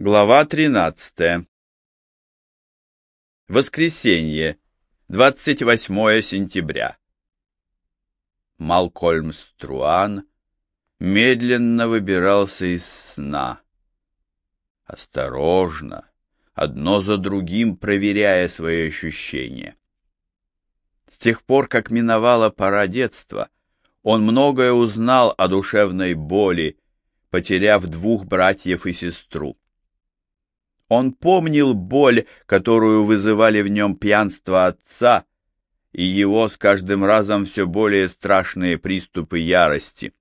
Глава 13. Воскресенье, 28 сентября. Малкольм Струан медленно выбирался из сна. Осторожно, одно за другим проверяя свои ощущения. С тех пор, как миновала пора детства, он многое узнал о душевной боли, потеряв двух братьев и сестру. Он помнил боль, которую вызывали в нем пьянство отца, и его с каждым разом все более страшные приступы ярости.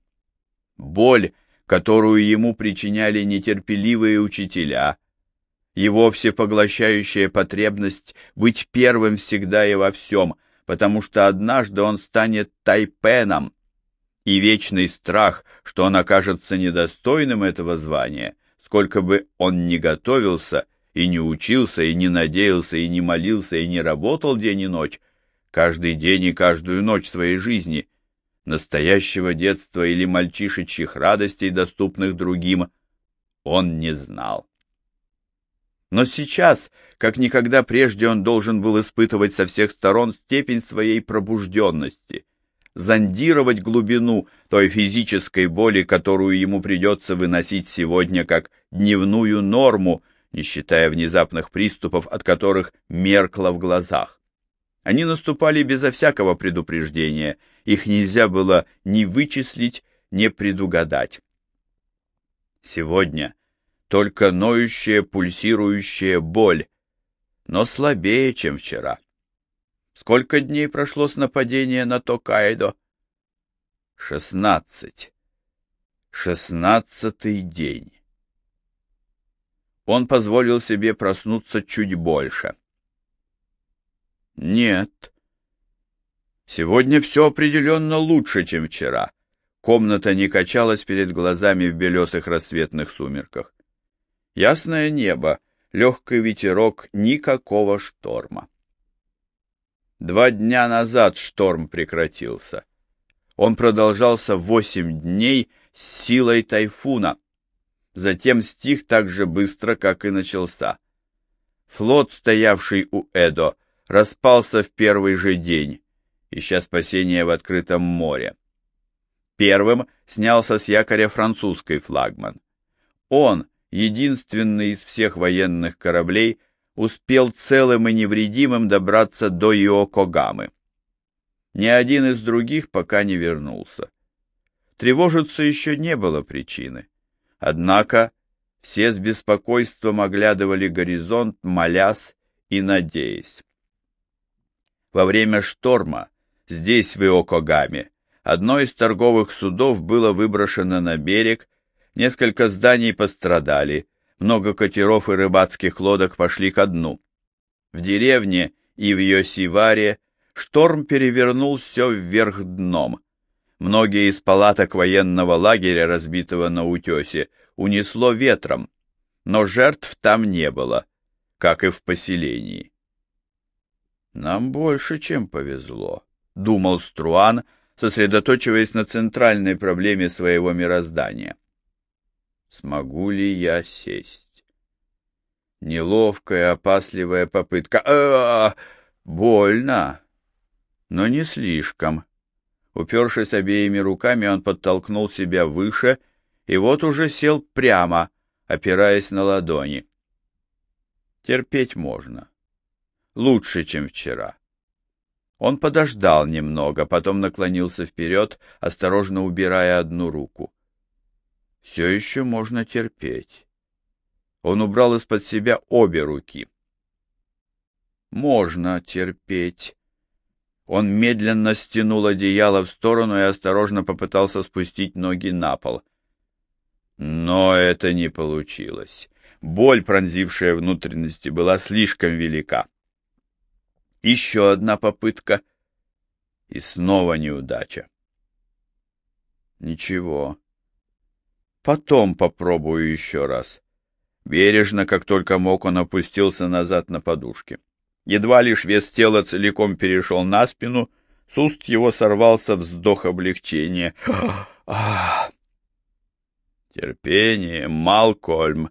Боль, которую ему причиняли нетерпеливые учителя, его всепоглощающая потребность быть первым всегда и во всем, потому что однажды он станет тайпеном, и вечный страх, что он окажется недостойным этого звания — сколько бы он ни готовился, и не учился, и не надеялся, и не молился, и не работал день и ночь, каждый день и каждую ночь своей жизни, настоящего детства или мальчишечьих радостей, доступных другим, он не знал. Но сейчас, как никогда прежде, он должен был испытывать со всех сторон степень своей пробужденности — зондировать глубину той физической боли, которую ему придется выносить сегодня как дневную норму, не считая внезапных приступов, от которых меркло в глазах. Они наступали безо всякого предупреждения, их нельзя было ни вычислить, ни предугадать. Сегодня только ноющая, пульсирующая боль, но слабее, чем вчера. Сколько дней прошло с нападения на Токайдо? Шестнадцать. Шестнадцатый день. Он позволил себе проснуться чуть больше. Нет. Сегодня все определенно лучше, чем вчера. Комната не качалась перед глазами в белесых рассветных сумерках. Ясное небо, легкий ветерок, никакого шторма. Два дня назад шторм прекратился. Он продолжался восемь дней с силой тайфуна. Затем стих так же быстро, как и начался. Флот, стоявший у Эдо, распался в первый же день, ища спасения в открытом море. Первым снялся с якоря французский флагман. Он, единственный из всех военных кораблей, успел целым и невредимым добраться до Йокогамы. Ни один из других пока не вернулся. Тревожиться еще не было причины. Однако все с беспокойством оглядывали горизонт, молясь и надеясь. Во время шторма здесь, в Иокогаме, одно из торговых судов было выброшено на берег, несколько зданий пострадали, много катеров и рыбацких лодок пошли ко дну. В деревне и в Йосиваре шторм перевернул все вверх дном. Многие из палаток военного лагеря, разбитого на утесе, унесло ветром, но жертв там не было, как и в поселении. «Нам больше, чем повезло», — думал Струан, сосредоточиваясь на центральной проблеме своего мироздания — Смогу ли я сесть? Неловкая, опасливая попытка. А, -а, -а больно, но не слишком. Упершись обеими руками, он подтолкнул себя выше и вот уже сел прямо, опираясь на ладони. Терпеть можно. Лучше, чем вчера. Он подождал немного, потом наклонился вперед, осторожно убирая одну руку все еще можно терпеть. Он убрал из-под себя обе руки. Можно терпеть. Он медленно стянул одеяло в сторону и осторожно попытался спустить ноги на пол. Но это не получилось. Боль, пронзившая внутренности, была слишком велика. Еще одна попытка, и снова неудача. Ничего. Потом попробую еще раз. Бережно, как только мог, он опустился назад на подушке. Едва лишь вес тела целиком перешел на спину, с уст его сорвался вздох облегчения. Терпение, Малкольм.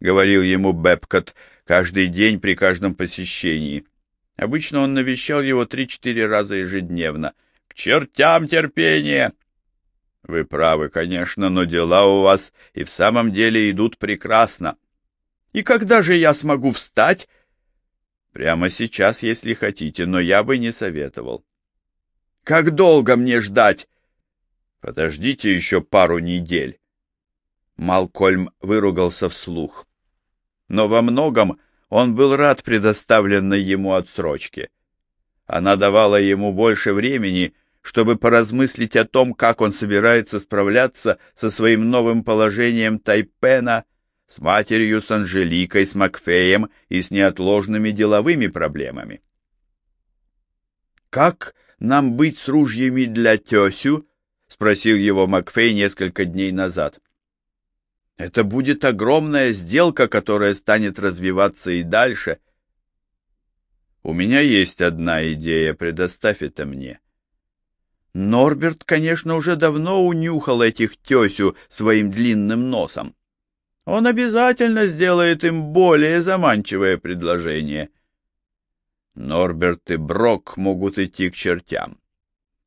говорил ему Бепкот каждый день при каждом посещении. Обычно он навещал его три-четыре раза ежедневно. «К чертям терпение!» «Вы правы, конечно, но дела у вас и в самом деле идут прекрасно. И когда же я смогу встать?» «Прямо сейчас, если хотите, но я бы не советовал». «Как долго мне ждать?» «Подождите еще пару недель». Малкольм выругался вслух. Но во многом он был рад предоставленной ему отсрочке. Она давала ему больше времени, чтобы поразмыслить о том, как он собирается справляться со своим новым положением Тайпена, с матерью, с Анжеликой, с Макфеем и с неотложными деловыми проблемами. «Как нам быть с ружьями для тесю?» — спросил его Макфей несколько дней назад. Это будет огромная сделка, которая станет развиваться и дальше. У меня есть одна идея, предоставь это мне. Норберт, конечно, уже давно унюхал этих тесю своим длинным носом. Он обязательно сделает им более заманчивое предложение. Норберт и Брок могут идти к чертям.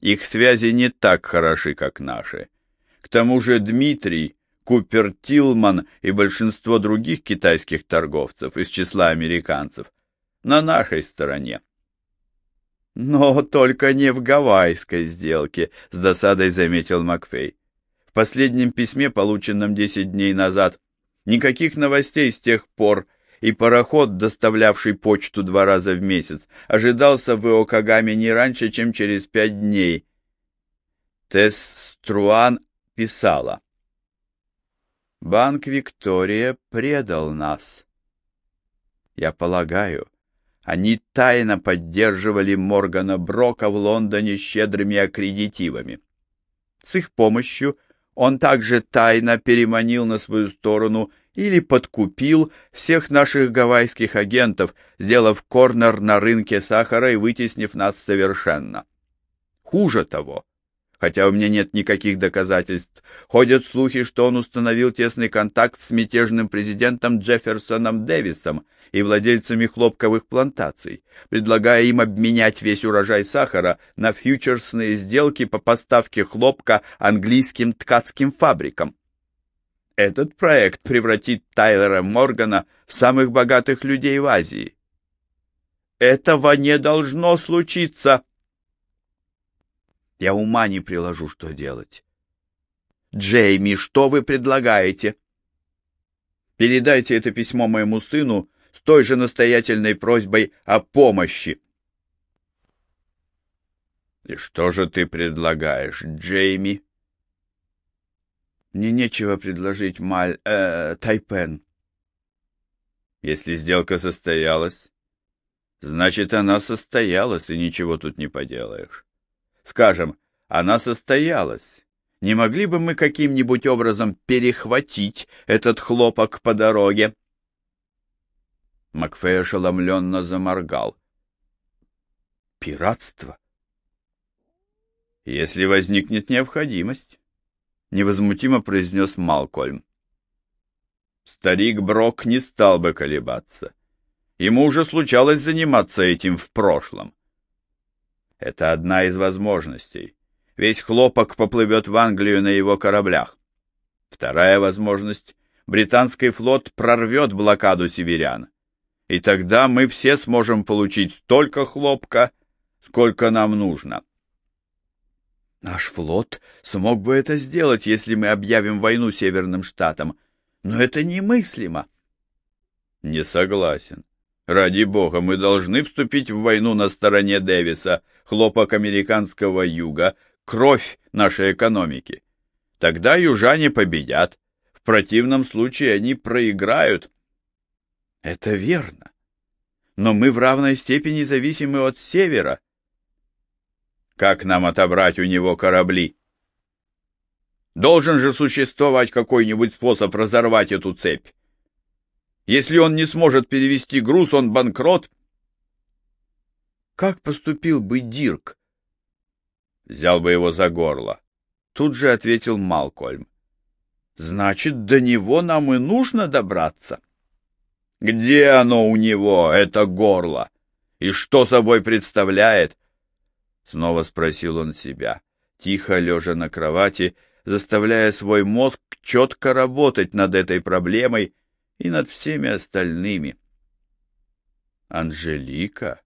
Их связи не так хороши, как наши. К тому же Дмитрий Купер Тилман и большинство других китайских торговцев из числа американцев на нашей стороне. Но только не в гавайской сделке, с досадой заметил Макфей. В последнем письме, полученном десять дней назад, никаких новостей с тех пор, и пароход, доставлявший почту два раза в месяц, ожидался в Иокагаме не раньше, чем через пять дней. Тесс Струан писала. Банк Виктория предал нас. Я полагаю, они тайно поддерживали Моргана Брока в Лондоне щедрыми аккредитивами. С их помощью он также тайно переманил на свою сторону или подкупил всех наших гавайских агентов, сделав корнер на рынке сахара и вытеснив нас совершенно. Хуже того, хотя у меня нет никаких доказательств. Ходят слухи, что он установил тесный контакт с мятежным президентом Джефферсоном Дэвисом и владельцами хлопковых плантаций, предлагая им обменять весь урожай сахара на фьючерсные сделки по поставке хлопка английским ткацким фабрикам. Этот проект превратит Тайлера Моргана в самых богатых людей в Азии. Этого не должно случиться, я ума не приложу, что делать. Джейми, что вы предлагаете? Передайте это письмо моему сыну с той же настоятельной просьбой о помощи. И что же ты предлагаешь, Джейми? Мне нечего предложить Маль... Э, Тайпен. Если сделка состоялась, значит, она состоялась, и ничего тут не поделаешь. Скажем, она состоялась. Не могли бы мы каким-нибудь образом перехватить этот хлопок по дороге? Макфей ошеломленно заморгал. Пиратство? Если возникнет необходимость, невозмутимо произнес Малкольм. Старик Брок не стал бы колебаться. Ему уже случалось заниматься этим в прошлом. Это одна из возможностей. Весь хлопок поплывет в Англию на его кораблях. Вторая возможность — британский флот прорвет блокаду северян. И тогда мы все сможем получить столько хлопка, сколько нам нужно. Наш флот смог бы это сделать, если мы объявим войну Северным Штатам, но это немыслимо. Не согласен. Ради бога, мы должны вступить в войну на стороне Дэвиса, хлопок американского юга, кровь нашей экономики. Тогда южане победят. В противном случае они проиграют. Это верно. Но мы в равной степени зависимы от севера. Как нам отобрать у него корабли? Должен же существовать какой-нибудь способ разорвать эту цепь. Если он не сможет перевести груз, он банкрот. Как поступил бы Дирк? Взял бы его за горло. Тут же ответил Малкольм. Значит, до него нам и нужно добраться. Где оно у него, это горло? И что собой представляет? Снова спросил он себя, тихо лежа на кровати, заставляя свой мозг четко работать над этой проблемой и над всеми остальными. Анжелика?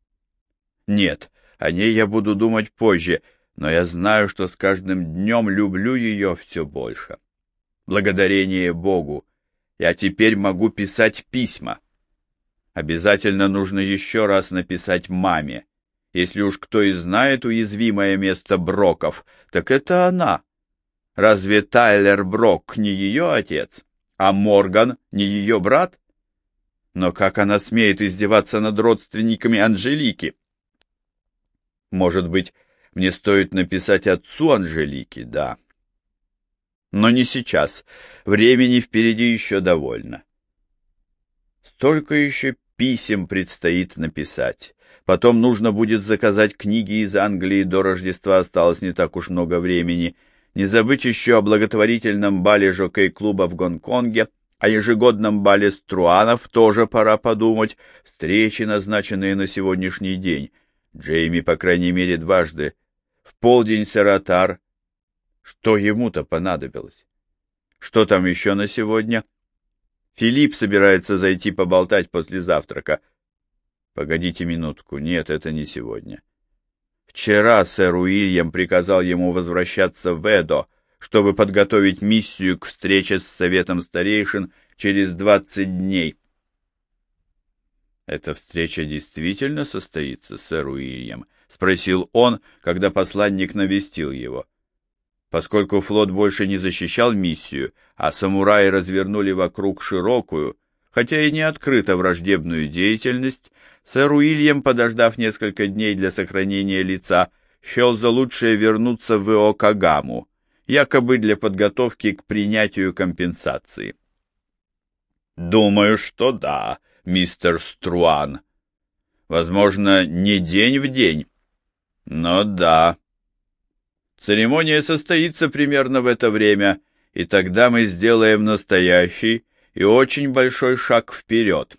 Нет, о ней я буду думать позже, но я знаю, что с каждым днем люблю ее все больше. Благодарение Богу, я теперь могу писать письма. Обязательно нужно еще раз написать маме. Если уж кто и знает уязвимое место Броков, так это она. Разве Тайлер Брок не ее отец, а Морган не ее брат? Но как она смеет издеваться над родственниками Анжелики? Может быть, мне стоит написать отцу Анжелики, да. Но не сейчас. Времени впереди еще довольно. Столько еще писем предстоит написать. Потом нужно будет заказать книги из Англии, до Рождества осталось не так уж много времени. Не забыть еще о благотворительном бале жокей-клуба в Гонконге, о ежегодном бале Струанов тоже пора подумать, встречи, назначенные на сегодняшний день. Джейми, по крайней мере, дважды. В полдень Саратар. Что ему-то понадобилось? Что там еще на сегодня? Филипп собирается зайти поболтать после завтрака. Погодите минутку. Нет, это не сегодня. Вчера сэр Уильям приказал ему возвращаться в Эдо, чтобы подготовить миссию к встрече с Советом Старейшин через двадцать дней. «Эта встреча действительно состоится, сэр Уильям?» — спросил он, когда посланник навестил его. Поскольку флот больше не защищал миссию, а самураи развернули вокруг широкую, хотя и не открыто враждебную деятельность, сэр Уильям, подождав несколько дней для сохранения лица, счел за лучшее вернуться в Иокагаму, якобы для подготовки к принятию компенсации. «Думаю, что да, мистер Струан. Возможно, не день в день, но да. Церемония состоится примерно в это время, и тогда мы сделаем настоящий и очень большой шаг вперед.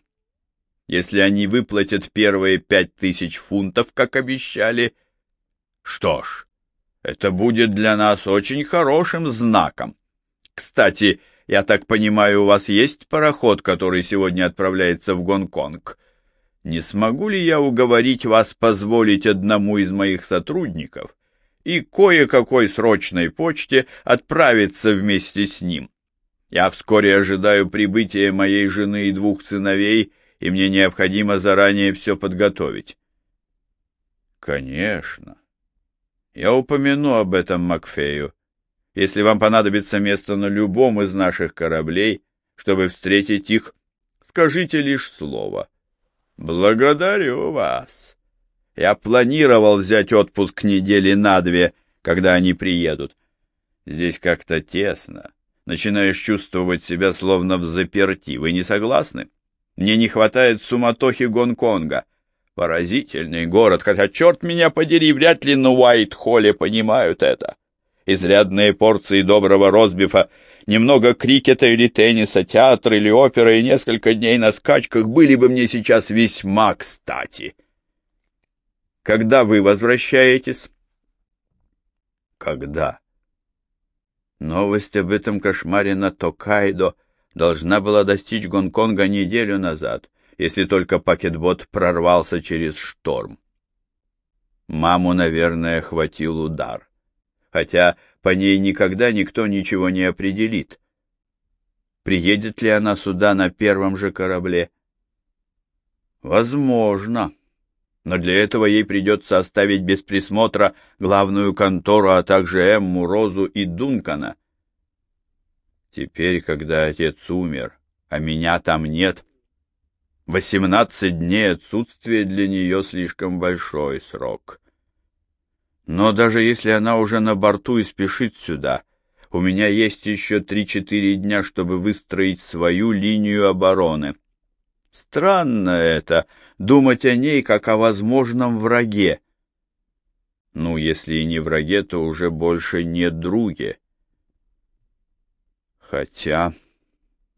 Если они выплатят первые пять тысяч фунтов, как обещали, что ж, это будет для нас очень хорошим знаком. Кстати, я так понимаю, у вас есть пароход, который сегодня отправляется в Гонконг. Не смогу ли я уговорить вас позволить одному из моих сотрудников и кое-какой срочной почте отправиться вместе с ним? Я вскоре ожидаю прибытия моей жены и двух сыновей, и мне необходимо заранее все подготовить. Конечно. Я упомяну об этом Макфею. Если вам понадобится место на любом из наших кораблей, чтобы встретить их, скажите лишь слово. Благодарю вас. Я планировал взять отпуск недели на две, когда они приедут. Здесь как-то тесно. Начинаешь чувствовать себя словно в заперти. Вы не согласны? Мне не хватает суматохи Гонконга. Поразительный город, хотя, черт меня подери, вряд ли на Уайт-Холле понимают это. Изрядные порции доброго розбифа, немного крикета или тенниса, театр или опера и несколько дней на скачках были бы мне сейчас весьма кстати. Когда вы возвращаетесь? Когда? Новость об этом кошмаре на Токайдо должна была достичь Гонконга неделю назад если только пакетбот прорвался через шторм. Маму, наверное, хватил удар, хотя по ней никогда никто ничего не определит. Приедет ли она сюда на первом же корабле? Возможно. Но для этого ей придется оставить без присмотра главную контору, а также Эмму, Розу и Дункана. Теперь, когда отец умер, а меня там нет, Восемнадцать дней отсутствия для нее слишком большой срок. Но даже если она уже на борту и спешит сюда, у меня есть еще три-четыре дня, чтобы выстроить свою линию обороны. Странно это, думать о ней как о возможном враге. Ну, если и не враге, то уже больше не друге. Хотя...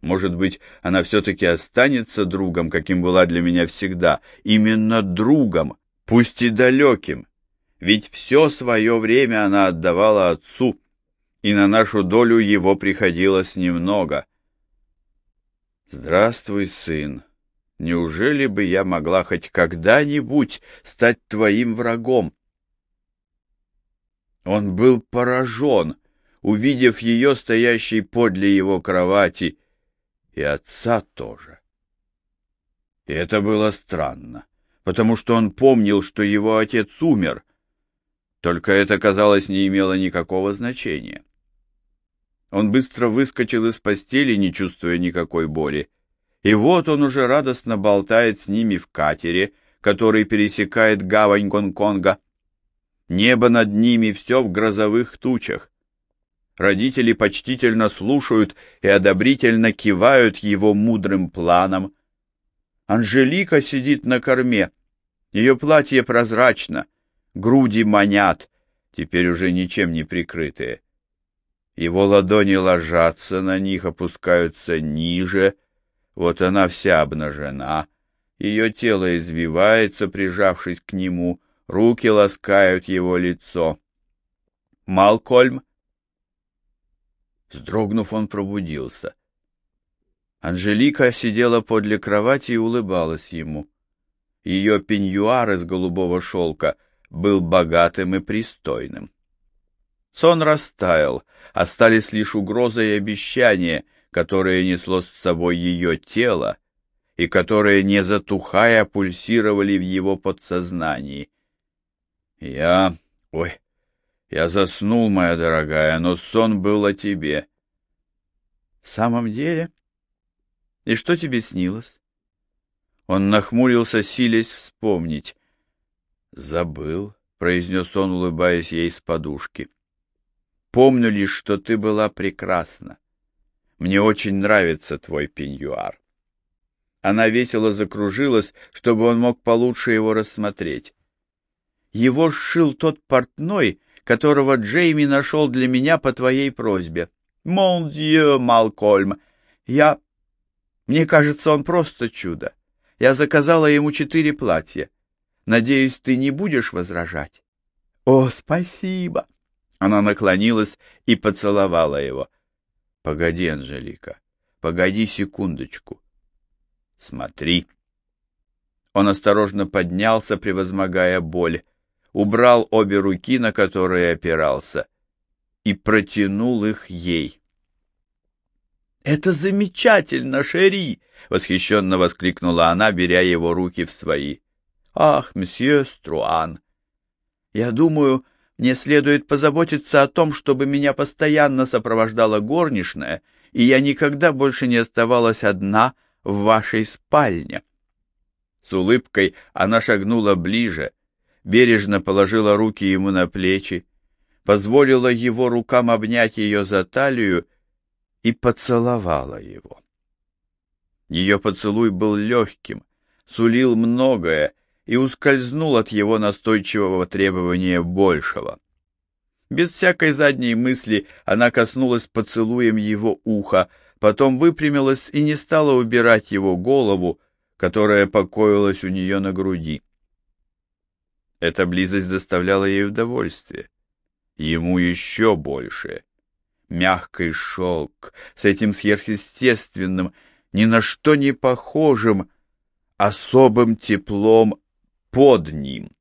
Может быть, она все-таки останется другом, каким была для меня всегда. Именно другом, пусть и далеким. Ведь все свое время она отдавала отцу, и на нашу долю его приходилось немного. Здравствуй, сын. Неужели бы я могла хоть когда-нибудь стать твоим врагом? Он был поражен, увидев ее, стоящей подле его кровати, и отца тоже. И это было странно, потому что он помнил, что его отец умер, только это, казалось, не имело никакого значения. Он быстро выскочил из постели, не чувствуя никакой боли, и вот он уже радостно болтает с ними в катере, который пересекает гавань Гонконга. Небо над ними все в грозовых тучах. Родители почтительно слушают и одобрительно кивают его мудрым планам. Анжелика сидит на корме. Ее платье прозрачно, груди манят, теперь уже ничем не прикрытые. Его ладони ложатся на них, опускаются ниже. Вот она вся обнажена. Ее тело извивается, прижавшись к нему. Руки ласкают его лицо. Малкольм Вздрогнув, он пробудился. Анжелика сидела подле кровати и улыбалась ему. Ее пеньюар из голубого шелка был богатым и пристойным. Сон растаял, остались лишь угроза и обещание, которое несло с собой ее тело, и которые, не затухая, пульсировали в его подсознании. Я... Ой, я заснул, моя дорогая, но сон был о тебе. В самом деле? И что тебе снилось? Он нахмурился, силясь вспомнить. Забыл, произнес он, улыбаясь ей с подушки. Помню лишь, что ты была прекрасна. Мне очень нравится твой пеньюар. Она весело закружилась, чтобы он мог получше его рассмотреть. Его сшил тот портной, которого Джейми нашел для меня по твоей просьбе. Мон дье, Малкольм, я... Мне кажется, он просто чудо. Я заказала ему четыре платья. Надеюсь, ты не будешь возражать? О, спасибо! Она наклонилась и поцеловала его. Погоди, Анжелика, погоди секундочку. Смотри. Он осторожно поднялся, превозмогая боль убрал обе руки, на которые опирался, и протянул их ей. «Это замечательно, Шери!» — восхищенно воскликнула она, беря его руки в свои. «Ах, месье Струан! Я думаю, мне следует позаботиться о том, чтобы меня постоянно сопровождала горничная, и я никогда больше не оставалась одна в вашей спальне». С улыбкой она шагнула ближе, — бережно положила руки ему на плечи, позволила его рукам обнять ее за талию и поцеловала его. Ее поцелуй был легким, сулил многое и ускользнул от его настойчивого требования большего. Без всякой задней мысли она коснулась поцелуем его уха, потом выпрямилась и не стала убирать его голову, которая покоилась у нее на груди. Эта близость доставляла ей удовольствие. Ему еще больше. Мягкий шелк с этим сверхъестественным, ни на что не похожим, особым теплом под ним.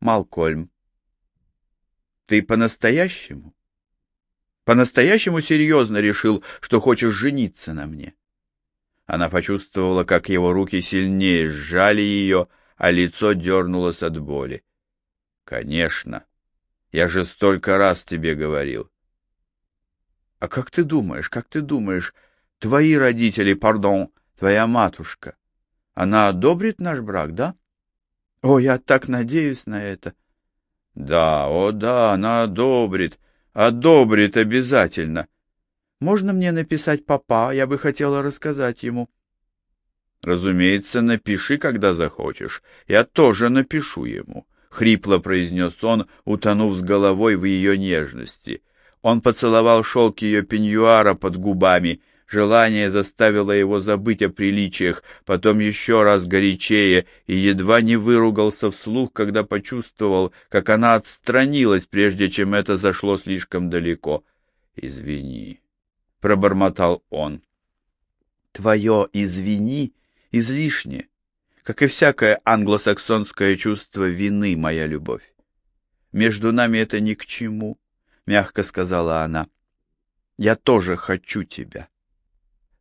Малкольм, ты по-настоящему? По-настоящему серьезно решил, что хочешь жениться на мне? Она почувствовала, как его руки сильнее сжали ее, а лицо дернулось от боли. Конечно. Я же столько раз тебе говорил. А как ты думаешь, как ты думаешь, твои родители, пардон, твоя матушка, она одобрит наш брак, да? О, я так надеюсь на это. Да, о да, она одобрит, одобрит обязательно. Можно мне написать папа, я бы хотела рассказать ему. Разумеется, напиши, когда захочешь. Я тоже напишу ему, — хрипло произнес он, утонув с головой в ее нежности. Он поцеловал шелк ее пеньюара под губами, желание заставило его забыть о приличиях, потом еще раз горячее и едва не выругался вслух, когда почувствовал, как она отстранилась, прежде чем это зашло слишком далеко. «Извини», — пробормотал он. «Твое «извини» излишне, как и всякое англосаксонское чувство вины, моя любовь. Между нами это ни к чему, — мягко сказала она. Я тоже хочу тебя.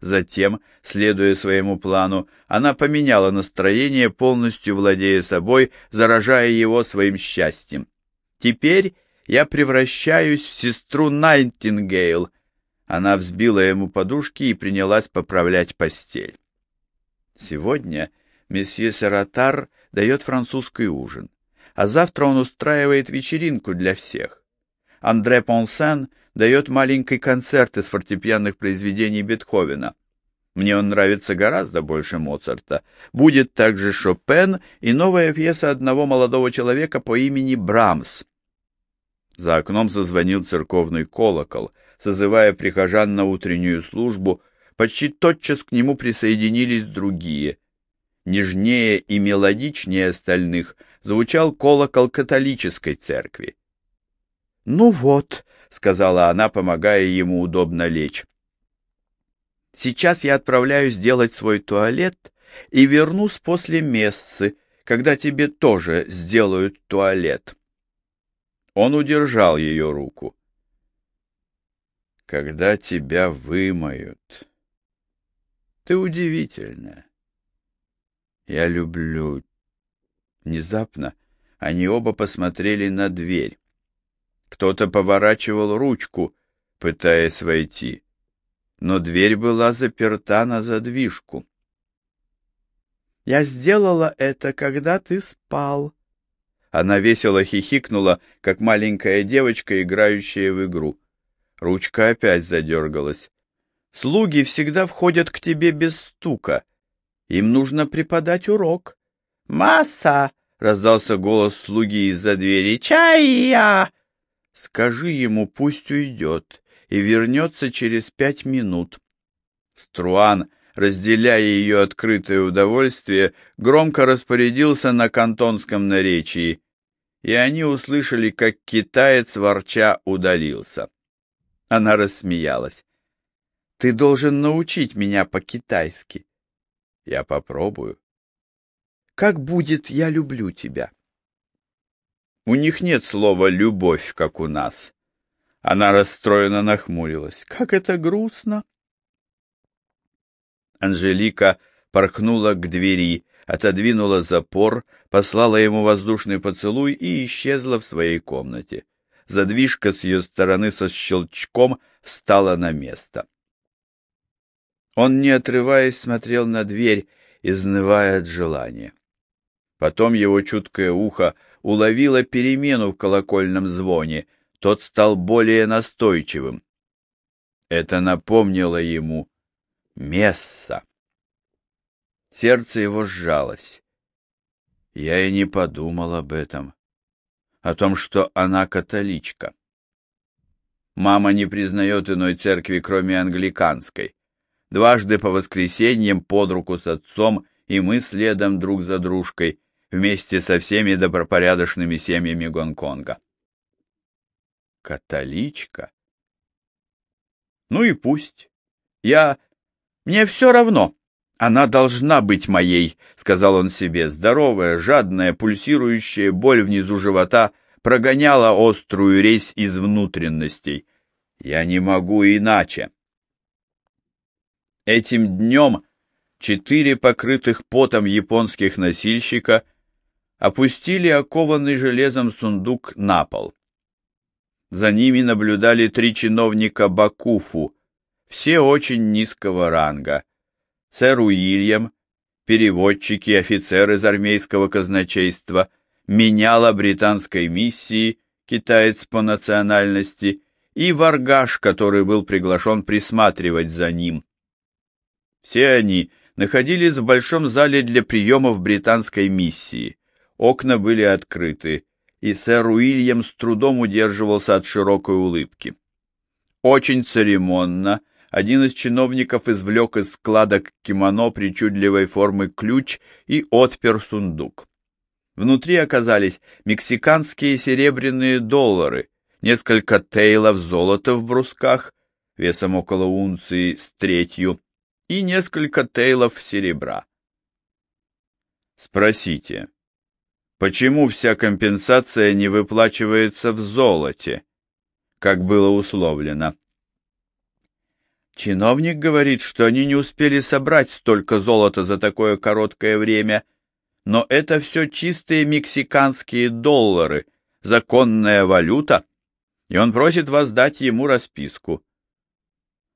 Затем, следуя своему плану, она поменяла настроение, полностью владея собой, заражая его своим счастьем. Теперь я превращаюсь в сестру Найтингейл. Она взбила ему подушки и принялась поправлять постель. Сегодня месье Сератар дает французский ужин, а завтра он устраивает вечеринку для всех. Андре Понсен дает маленький концерт из фортепианных произведений Бетховена. Мне он нравится гораздо больше Моцарта. Будет также Шопен и новая пьеса одного молодого человека по имени Брамс. За окном зазвонил церковный колокол, созывая прихожан на утреннюю службу, Почти тотчас к нему присоединились другие. Нежнее и мелодичнее остальных звучал колокол католической церкви. «Ну вот», — сказала она, помогая ему удобно лечь. «Сейчас я отправляюсь делать свой туалет и вернусь после мессы, когда тебе тоже сделают туалет». Он удержал ее руку. «Когда тебя вымоют», ты удивительная. Я люблю. Внезапно они оба посмотрели на дверь. Кто-то поворачивал ручку, пытаясь войти, но дверь была заперта на задвижку. «Я сделала это, когда ты спал». Она весело хихикнула, как маленькая девочка, играющая в игру. Ручка опять задергалась. Слуги всегда входят к тебе без стука. Им нужно преподать урок. «Масса!» — раздался голос слуги из-за двери. «Чая!» «Скажи ему, пусть уйдет и вернется через пять минут». Струан, разделяя ее открытое удовольствие, громко распорядился на кантонском наречии, и они услышали, как китаец ворча удалился. Она рассмеялась. Ты должен научить меня по-китайски. Я попробую. Как будет «я люблю тебя»? У них нет слова «любовь», как у нас. Она расстроенно нахмурилась. Как это грустно! Анжелика порхнула к двери, отодвинула запор, послала ему воздушный поцелуй и исчезла в своей комнате. Задвижка с ее стороны со щелчком встала на место. Он, не отрываясь, смотрел на дверь, изнывая от желания. Потом его чуткое ухо уловило перемену в колокольном звоне, тот стал более настойчивым. Это напомнило ему Месса. Сердце его сжалось. Я и не подумал об этом, о том, что она католичка. Мама не признает иной церкви, кроме англиканской дважды по воскресеньям под руку с отцом, и мы следом друг за дружкой, вместе со всеми добропорядочными семьями Гонконга. Католичка? Ну и пусть. Я... Мне все равно. Она должна быть моей, — сказал он себе. Здоровая, жадная, пульсирующая боль внизу живота прогоняла острую резь из внутренностей. Я не могу иначе. Этим днем четыре покрытых потом японских носильщика опустили окованный железом сундук на пол. За ними наблюдали три чиновника Бакуфу, все очень низкого ранга. Сэр Уильям, переводчики, офицер из армейского казначейства, меняла британской миссии, китаец по национальности, и Варгаш, который был приглашен присматривать за ним. Все они находились в большом зале для приемов британской миссии. Окна были открыты, и сэр Уильям с трудом удерживался от широкой улыбки. очень церемонно один из чиновников извлек из складок кимоно причудливой формы ключ и отпер сундук. Внутри оказались мексиканские серебряные доллары, несколько тейлов золота в брусках, весом около унции с третью, и несколько тейлов серебра. Спросите, почему вся компенсация не выплачивается в золоте, как было условлено? Чиновник говорит, что они не успели собрать столько золота за такое короткое время, но это все чистые мексиканские доллары, законная валюта, и он просит вас дать ему расписку.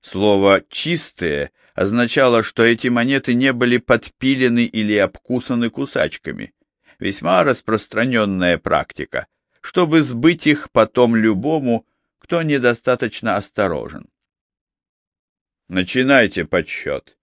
Слово «чистые» означало, что эти монеты не были подпилены или обкусаны кусачками. Весьма распространенная практика, чтобы сбыть их потом любому, кто недостаточно осторожен. Начинайте подсчет.